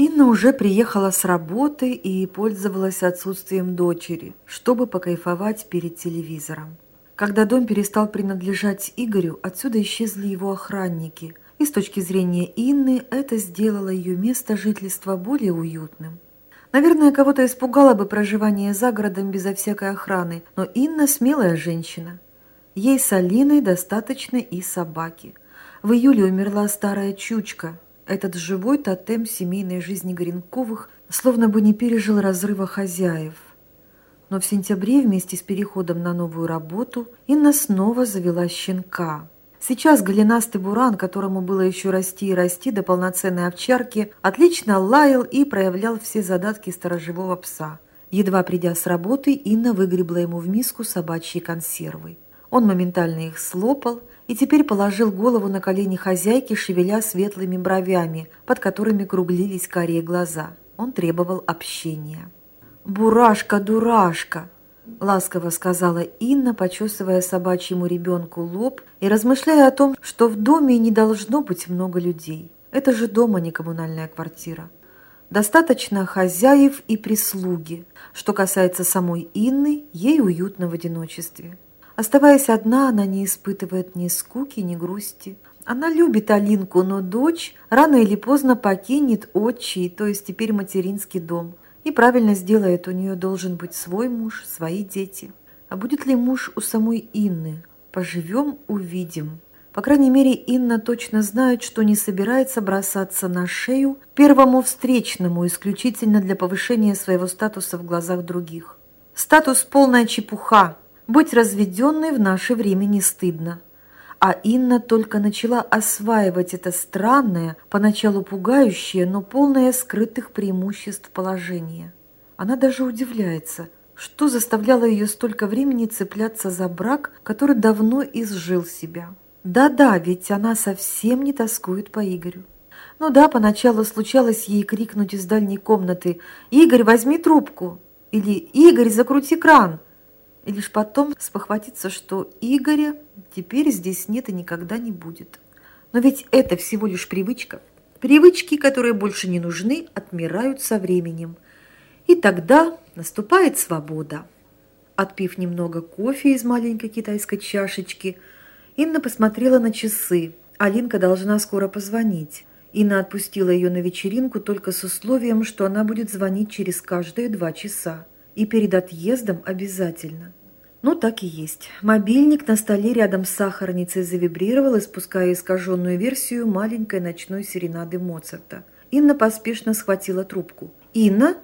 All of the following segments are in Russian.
Инна уже приехала с работы и пользовалась отсутствием дочери, чтобы покайфовать перед телевизором. Когда дом перестал принадлежать Игорю, отсюда исчезли его охранники, и с точки зрения Инны это сделало ее место жительства более уютным. Наверное, кого-то испугало бы проживание за городом безо всякой охраны, но Инна смелая женщина. Ей с Алиной достаточно и собаки. В июле умерла старая чучка, этот живой тотем семейной жизни Горенковых словно бы не пережил разрыва хозяев. Но в сентябре вместе с переходом на новую работу Инна снова завела щенка. Сейчас голенастый буран, которому было еще расти и расти до полноценной овчарки, отлично лаял и проявлял все задатки сторожевого пса. Едва придя с работы, Инна выгребла ему в миску собачьи консервы. Он моментально их слопал и теперь положил голову на колени хозяйки, шевеля светлыми бровями, под которыми круглились карие глаза. Он требовал общения. «Бурашка, дурашка!» – ласково сказала Инна, почесывая собачьему ребенку лоб и размышляя о том, что в доме не должно быть много людей. Это же дом, а не коммунальная квартира. Достаточно хозяев и прислуги. Что касается самой Инны, ей уютно в одиночестве. Оставаясь одна, она не испытывает ни скуки, ни грусти. Она любит Алинку, но дочь рано или поздно покинет отчий, то есть теперь материнский дом. И правильно сделает, у нее должен быть свой муж, свои дети. А будет ли муж у самой Инны? Поживем, увидим. По крайней мере, Инна точно знает, что не собирается бросаться на шею первому встречному исключительно для повышения своего статуса в глазах других. Статус – полная чепуха, быть разведенной в наше время не стыдно. А Инна только начала осваивать это странное, поначалу пугающее, но полное скрытых преимуществ положение. Она даже удивляется, что заставляло ее столько времени цепляться за брак, который давно изжил себя. Да-да, ведь она совсем не тоскует по Игорю. Ну да, поначалу случалось ей крикнуть из дальней комнаты «Игорь, возьми трубку!» или «Игорь, закрути кран!» И лишь потом спохватиться, что Игоря теперь здесь нет и никогда не будет. Но ведь это всего лишь привычка. Привычки, которые больше не нужны, отмирают со временем. И тогда наступает свобода. Отпив немного кофе из маленькой китайской чашечки, Инна посмотрела на часы. Алинка должна скоро позвонить. Инна отпустила ее на вечеринку только с условием, что она будет звонить через каждые два часа. И перед отъездом обязательно. Ну, так и есть. Мобильник на столе рядом с сахарницей завибрировал, испуская искаженную версию маленькой ночной серенады Моцарта. Инна поспешно схватила трубку. «Инна?»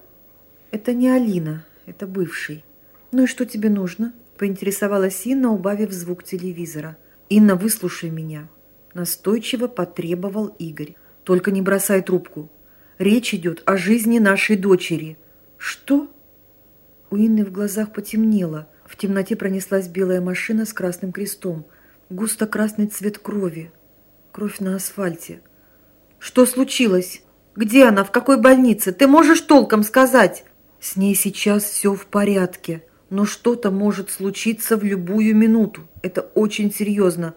«Это не Алина, это бывший». «Ну и что тебе нужно?» – поинтересовалась Инна, убавив звук телевизора. «Инна, выслушай меня». Настойчиво потребовал Игорь. «Только не бросай трубку. Речь идет о жизни нашей дочери». «Что?» У Инны в глазах потемнело – в темноте пронеслась белая машина с красным крестом. Густо-красный цвет крови. Кровь на асфальте. «Что случилось? Где она? В какой больнице? Ты можешь толком сказать?» «С ней сейчас все в порядке, но что-то может случиться в любую минуту. Это очень серьезно».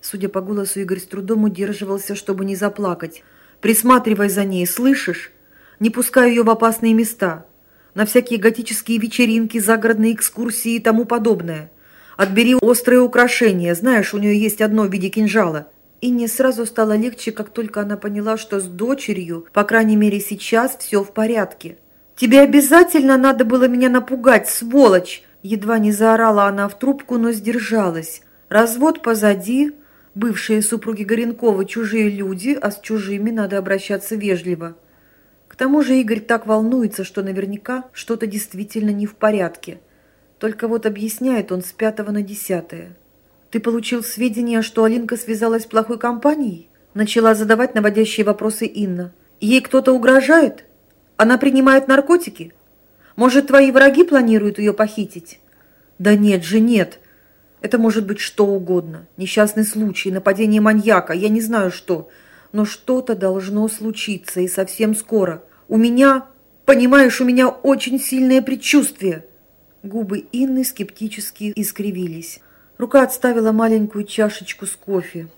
Судя по голосу, Игорь с трудом удерживался, чтобы не заплакать. «Присматривай за ней, слышишь? Не пускай ее в опасные места на всякие готические вечеринки, загородные экскурсии и тому подобное. Отбери острые украшения, знаешь, у нее есть одно в виде кинжала. И не сразу стало легче, как только она поняла, что с дочерью, по крайней мере сейчас, все в порядке. «Тебе обязательно надо было меня напугать, сволочь!» Едва не заорала она в трубку, но сдержалась. Развод позади, бывшие супруги Горенкова чужие люди, а с чужими надо обращаться вежливо. К тому же Игорь так волнуется, что наверняка что-то действительно не в порядке. Только вот объясняет он с пятого на десятое. «Ты получил сведения, что Алинка связалась с плохой компанией?» Начала задавать наводящие вопросы Инна. «Ей кто-то угрожает? Она принимает наркотики? Может, твои враги планируют ее похитить?» «Да нет же, нет. Это может быть что угодно. Несчастный случай, нападение маньяка, я не знаю что но что-то должно случиться и совсем скоро. У меня, понимаешь, у меня очень сильное предчувствие». Губы Инны скептически искривились. Рука отставила маленькую чашечку с кофе.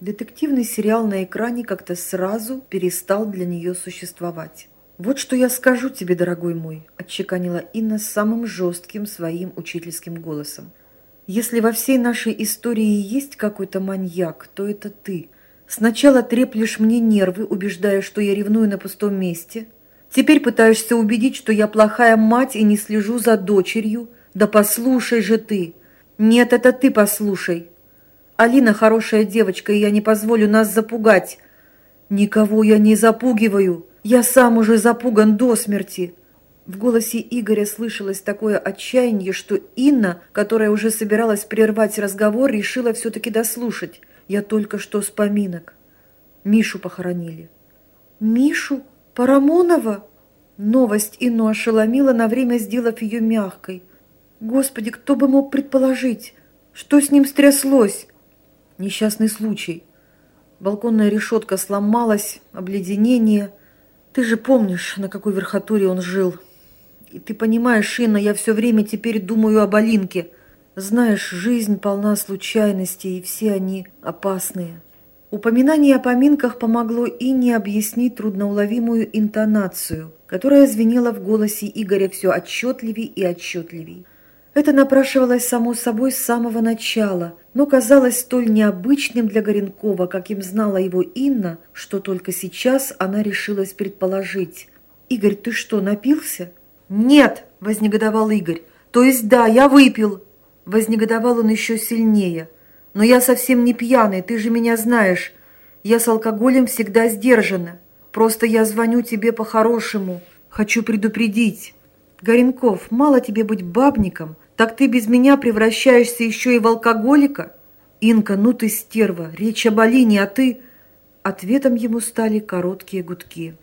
Детективный сериал на экране как-то сразу перестал для нее существовать. «Вот что я скажу тебе, дорогой мой», – отчеканила Инна самым жестким своим учительским голосом. «Если во всей нашей истории есть какой-то маньяк, то это ты. Сначала треплешь мне нервы, убеждая, что я ревную на пустом месте. Теперь пытаешься убедить, что я плохая мать и не слежу за дочерью. Да послушай же ты! Нет, это ты послушай!» Алина хорошая девочка, и я не позволю нас запугать. Никого я не запугиваю. Я сам уже запуган до смерти. В голосе Игоря слышалось такое отчаяние, что Инна, которая уже собиралась прервать разговор, решила все-таки дослушать. Я только что с поминок. Мишу похоронили. Мишу? Парамонова? Новость Инну ошеломила, на время сделав ее мягкой. Господи, кто бы мог предположить, что с ним стряслось? Несчастный случай. Балконная решетка сломалась, обледенение. Ты же помнишь, на какой верхотуре он жил. И ты понимаешь, Инна, я все время теперь думаю об Алинке. Знаешь, жизнь полна случайностей, и все они опасные. Упоминание о поминках помогло Инне объяснить трудноуловимую интонацию, которая звенела в голосе Игоря все отчетливей и отчетливей. Это напрашивалось само собой с самого начала, но казалось столь необычным для Горенкова, как им знала его Инна, что только сейчас она решилась предположить. «Игорь, ты что, напился?» «Нет!» – вознегодовал Игорь. «То есть да, я выпил!» Вознегодовал он еще сильнее. «Но я совсем не пьяный, ты же меня знаешь. Я с алкоголем всегда сдержана. Просто я звоню тебе по-хорошему. Хочу предупредить. Горенков, мало тебе быть бабником – так ты без меня превращаешься еще и в алкоголика? Инка, ну ты стерва, речь об Алине, а ты...» Ответом ему стали короткие гудки.